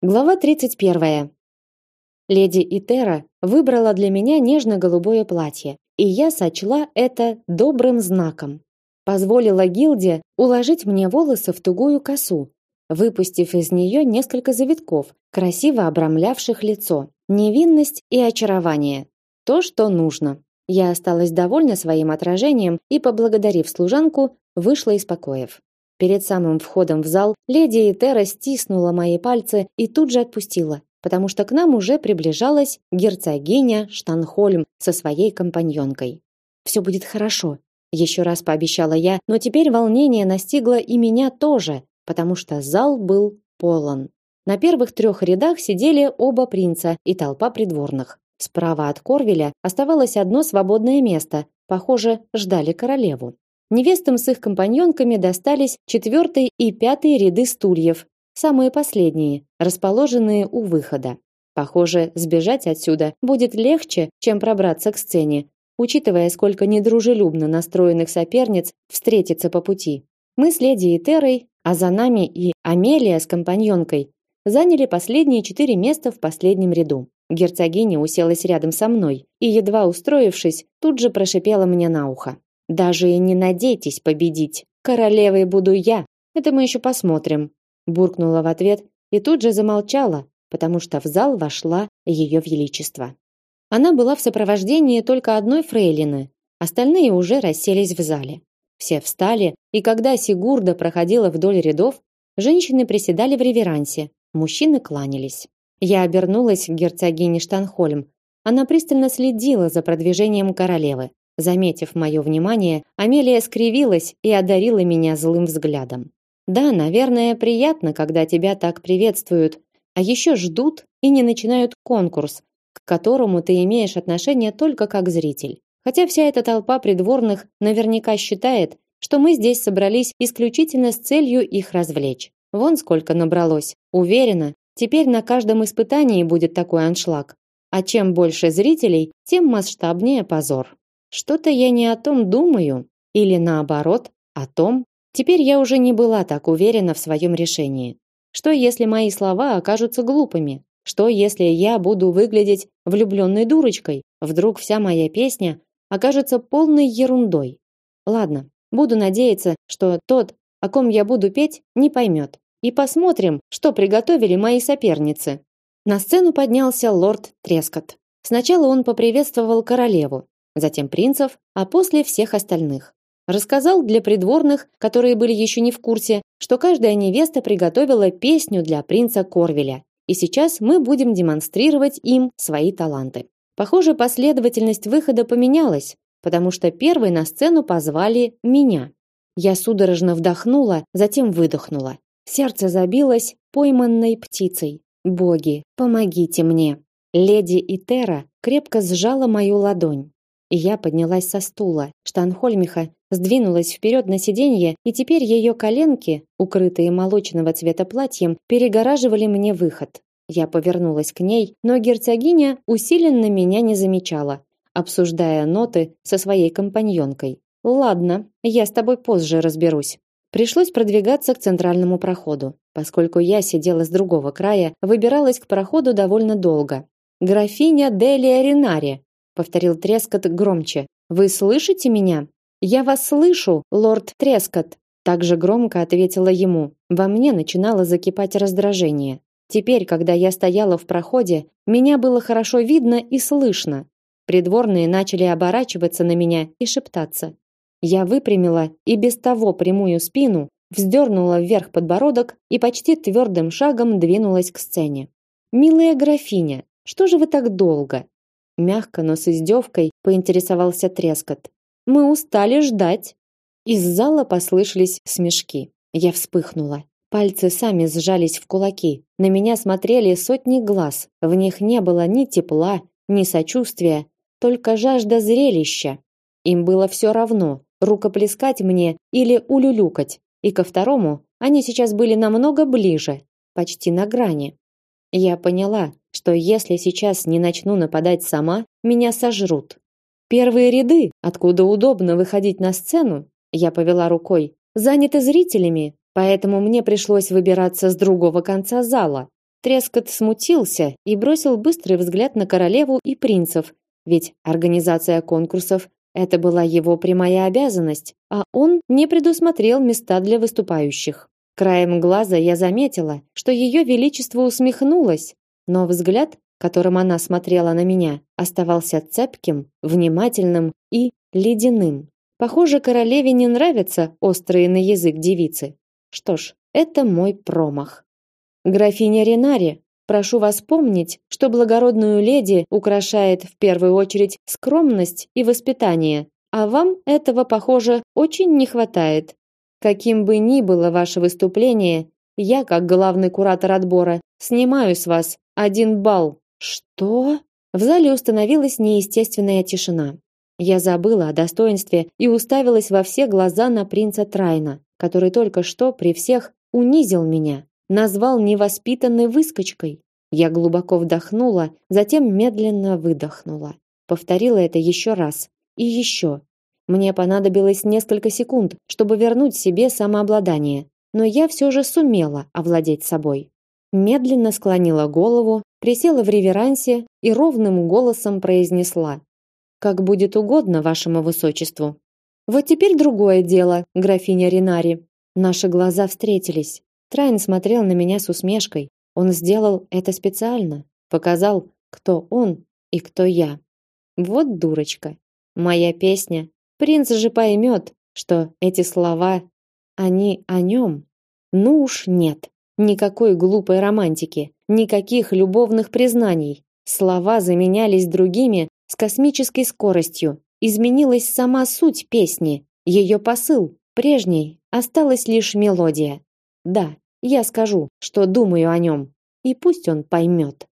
Глава 31. Леди Итера выбрала для меня нежно-голубое платье, и я сочла это добрым знаком. Позволила Гилде уложить мне волосы в тугую косу, выпустив из нее несколько завитков, красиво обрамлявших лицо. Невинность и очарование. То, что нужно. Я осталась довольна своим отражением и, поблагодарив служанку, вышла из покоев. Перед самым входом в зал леди Этера стиснула мои пальцы и тут же отпустила, потому что к нам уже приближалась герцогиня Штанхольм со своей компаньонкой. Все будет хорошо, еще раз пообещала я, но теперь волнение настигло и меня тоже, потому что зал был полон. На первых трех рядах сидели оба принца и толпа придворных. Справа от Корвеля оставалось одно свободное место. Похоже, ждали королеву. Невестам с их компаньонками достались четвертый и пятый ряды стульев, самые последние, расположенные у выхода. Похоже, сбежать отсюда будет легче, чем пробраться к сцене, учитывая, сколько недружелюбно настроенных соперниц встретится по пути. Мы с леди и Терой, а за нами и Амелия с компаньонкой заняли последние четыре места в последнем ряду. Герцогиня уселась рядом со мной и, едва устроившись, тут же прошипела мне на ухо. Даже и не надейтесь победить. Королевой буду я. Это мы еще посмотрим, буркнула в ответ и тут же замолчала, потому что в зал вошла ее величество. Она была в сопровождении только одной фрейлины, остальные уже расселись в зале. Все встали, и когда Сигурда проходила вдоль рядов, женщины приседали в реверансе, мужчины кланялись. Я обернулась к герцогине Штанхольм. Она пристально следила за продвижением королевы. Заметив мое внимание, Амелия скривилась и одарила меня злым взглядом. Да, наверное, приятно, когда тебя так приветствуют, а еще ждут и не начинают конкурс, к которому ты имеешь отношение только как зритель. Хотя вся эта толпа придворных наверняка считает, что мы здесь собрались исключительно с целью их развлечь. Вон сколько набралось. Уверена, теперь на каждом испытании будет такой аншлаг. А чем больше зрителей, тем масштабнее позор. Что-то я не о том думаю, или наоборот, о том. Теперь я уже не была так уверена в своем решении. Что если мои слова окажутся глупыми? Что если я буду выглядеть влюбленной дурочкой? Вдруг вся моя песня окажется полной ерундой? Ладно, буду надеяться, что тот, о ком я буду петь, не поймет. И посмотрим, что приготовили мои соперницы. На сцену поднялся лорд Трескот. Сначала он поприветствовал королеву, затем принцев, а после всех остальных. Рассказал для придворных, которые были еще не в курсе, что каждая невеста приготовила песню для принца Корвеля, и сейчас мы будем демонстрировать им свои таланты. Похоже, последовательность выхода поменялась, потому что первой на сцену позвали меня. Я судорожно вдохнула, затем выдохнула. Сердце забилось пойманной птицей. Боги, помогите мне. Леди Итера крепко сжала мою ладонь. И я поднялась со стула. Штанхольмиха сдвинулась вперед на сиденье, и теперь ее коленки, укрытые молочного цвета платьем, перегораживали мне выход. Я повернулась к ней, но герцогиня усиленно меня не замечала, обсуждая ноты со своей компаньонкой. Ладно, я с тобой позже разберусь. Пришлось продвигаться к центральному проходу. Поскольку я сидела с другого края, выбиралась к проходу довольно долго. Графиня Делия Ринари, повторил Трескот громче. Вы слышите меня? Я вас слышу, лорд Трескот. также громко ответила ему. Во мне начинало закипать раздражение. Теперь, когда я стояла в проходе, меня было хорошо видно и слышно. Придворные начали оборачиваться на меня и шептаться. Я выпрямила и без того прямую спину, вздернула вверх подбородок и почти твердым шагом двинулась к сцене. Милая графиня, что же вы так долго? Мягко, но с издевкой поинтересовался Трескот. Мы устали ждать. Из зала послышались смешки. Я вспыхнула. Пальцы сами сжались в кулаки. На меня смотрели сотни глаз. В них не было ни тепла, ни сочувствия, только жажда зрелища. Им было все равно, рукоплескать мне или улюлюкать. И ко второму они сейчас были намного ближе, почти на грани. Я поняла, что если сейчас не начну нападать сама, меня сожрут. Первые ряды, откуда удобно выходить на сцену, я повела рукой, заняты зрителями, поэтому мне пришлось выбираться с другого конца зала. Трескот смутился и бросил быстрый взгляд на королеву и принцев, ведь организация конкурсов это была его прямая обязанность, а он не предусмотрел места для выступающих. Краем глаза я заметила, что ее величество усмехнулось, но взгляд, которым она смотрела на меня, оставался цепким, внимательным и ледяным. Похоже, королеве не нравятся острые на язык девицы. Что ж, это мой промах. Графиня Ренари, прошу вас помнить, что благородную леди украшает в первую очередь скромность и воспитание, а вам этого, похоже, очень не хватает. Каким бы ни было ваше выступление, я, как главный куратор отбора, снимаю с вас один балл. Что? В зале установилась неестественная тишина. Я забыла о достоинстве и уставилась во все глаза на принца Трайна, который только что при всех унизил меня, назвал невоспитанной выскочкой. Я глубоко вдохнула, затем медленно выдохнула. Повторила это еще раз и еще. Мне понадобилось несколько секунд, чтобы вернуть себе самообладание, но я все же сумела овладеть собой. Медленно склонила голову, присела в реверансе и ровным голосом произнесла: как будет угодно вашему высочеству. Вот теперь другое дело, графиня Ринари. Наши глаза встретились. Трайн смотрел на меня с усмешкой. Он сделал это специально, показал, кто он и кто я. Вот дурочка. Моя песня. Принц же поймет, что эти слова они о нем. Ну уж нет. Никакой глупой романтики, никаких любовных признаний. Слова заменялись другими, с космической скоростью. Изменилась сама суть песни, ее посыл. Прежней осталась лишь мелодия. Да, я скажу, что думаю о нем, и пусть он поймет.